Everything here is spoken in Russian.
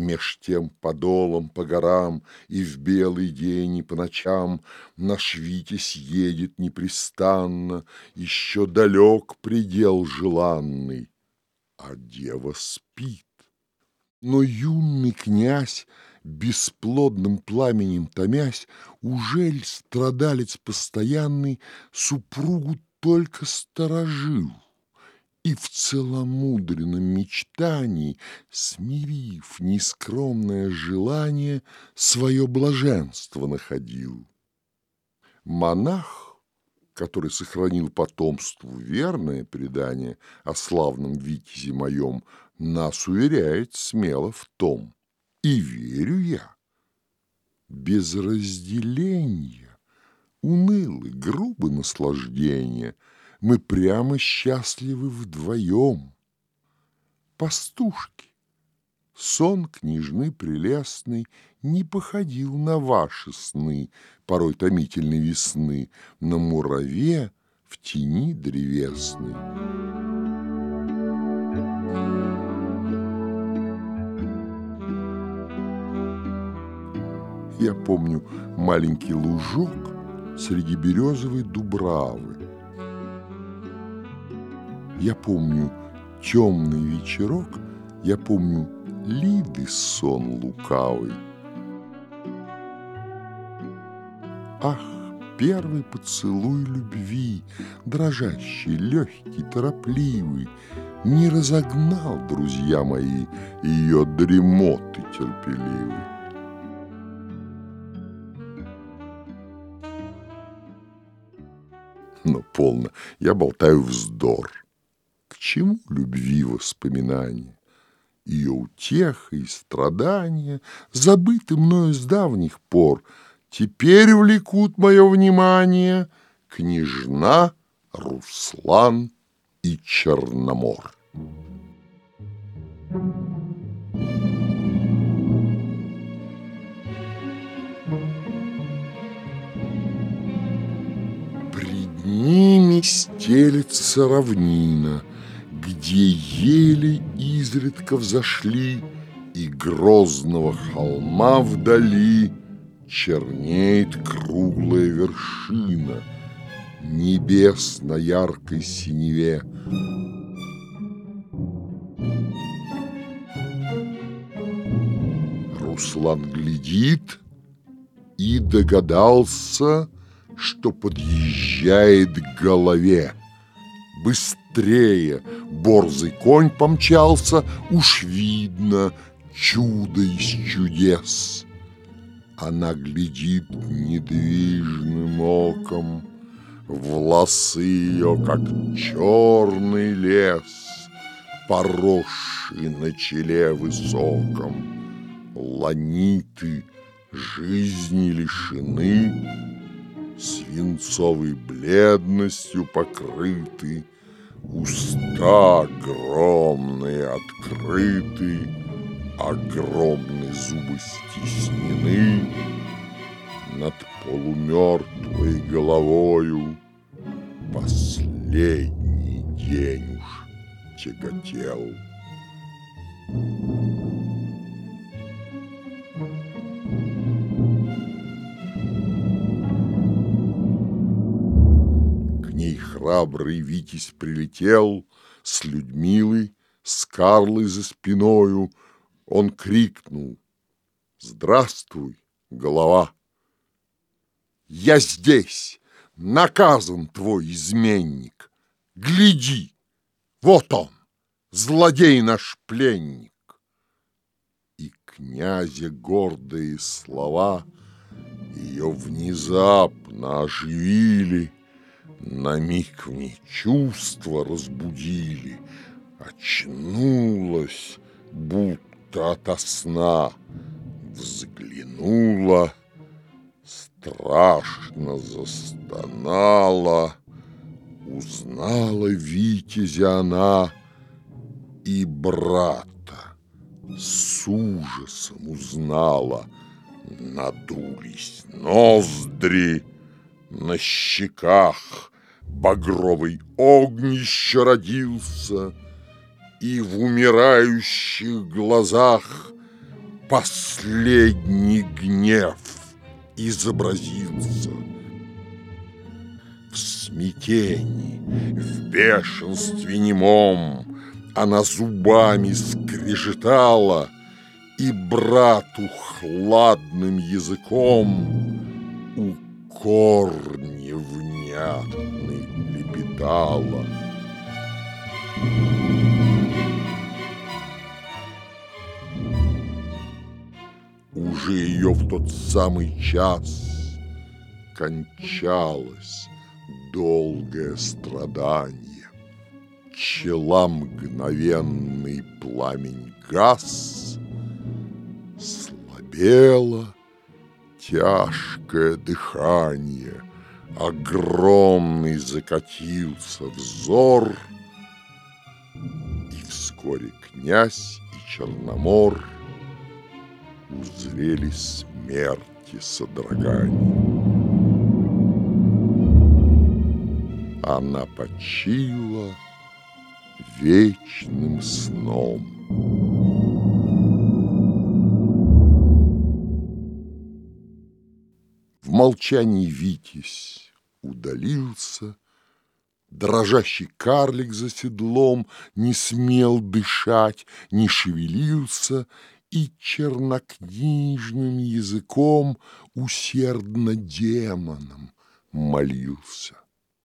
Меж тем подолом по горам И в белый день, и по ночам Наш Витязь едет непрестанно, Еще далек предел желанный, А дева спит. Но юный князь, бесплодным пламенем томясь, Ужель страдалец постоянный Супругу только сторожил? И в целомудренном мечтании, Смирив нескромное желание, Свое блаженство находил. Монах, который сохранил потомству верное предание О славном витязе моем, Нас уверяет смело в том, И верю я. Без разделения, Унылы, грубы наслаждения — мы прямо счастливы вдвоем. Пастушки, сон княжны прелестный Не походил на ваши сны, Порой томительной весны, На мураве в тени древесной. Я помню маленький лужок Среди березовой дубравы, я помню темный вечерок, Я помню Лиды сон лукавый. Ах, первый поцелуй любви, Дрожащий, легкий, торопливый, Не разогнал, друзья мои, Ее дремоты терпеливый. Но полно, я болтаю вздор чему любви воспоминания? Ее утеха и страдания забыты мною с давних пор. Теперь влекут мое внимание княжна, Руслан и Черномор. Пред ними стелется равнина — где ели изредка взошли, И грозного холма вдали Чернеет круглая вершина Небес на яркой синеве. Руслан глядит и догадался, что подъезжает к голове. Быстрее борзый конь помчался, Уж видно чудо из чудес. Она глядит недвижным оком, Волосы ее, как черный лес, Поросший на челе высоком. Ланиты жизни лишены, Свинцовой бледностью покрыты, Уста огромные открыты, Огромные зубы стеснены, Над полумертвой головою Последний день уж тяготел. Храбрый Витязь прилетел С Людмилой, с Карлой за спиною. Он крикнул «Здравствуй, голова!» «Я здесь, наказан твой изменник! Гляди, вот он, злодей наш пленник!» И князя гордые слова Ее внезапно оживили — на миг в ней чувства разбудили, Очнулась, будто ото сна, Взглянула, страшно застонала, Узнала Витязя она и брата с ужасом узнала, Надулись ноздри на щеках, багровый огнище родился, И в умирающих глазах Последний гнев изобразился. В смятении, в бешенстве немом Она зубами скрежетала И брату хладным языком Укор невнятный лепетала. Уже ее в тот самый час Кончалось долгое страдание. Чела мгновенный пламень газ, Слабело тяжкое дыхание, Огромный закатился взор, И вскоре князь и Черномор — узрели смерти содрогание. Она почила вечным сном. Молчании Витязь удалился, Дрожащий карлик за седлом Не смел дышать, не шевелился и чернокнижным языком усердно демоном молился.